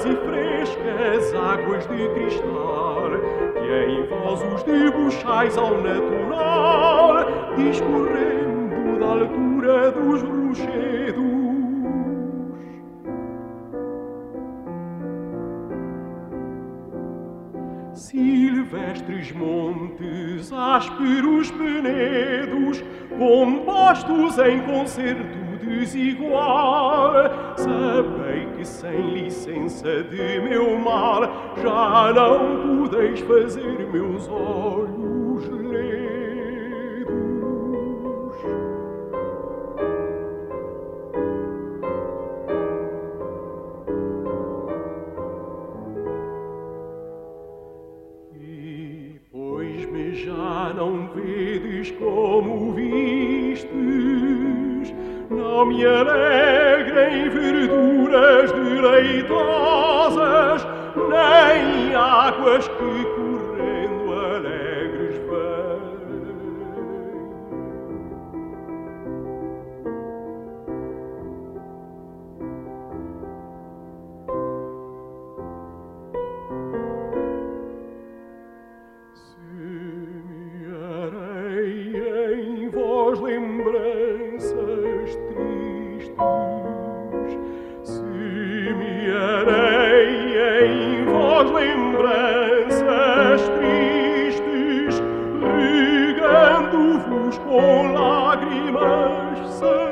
frescas águas de cristal, que em vós os debuxais ao natural, discorrendo da altura dos rochedos. Silvestres montes, ásperos penedos, compostos em concerto desigual. Sabei que sem licença de meu mal já não podeis fazer meus olhos ler. já não vedes como vistes, não me verduras deleitosas, nem águas que correndo sus o lagrime se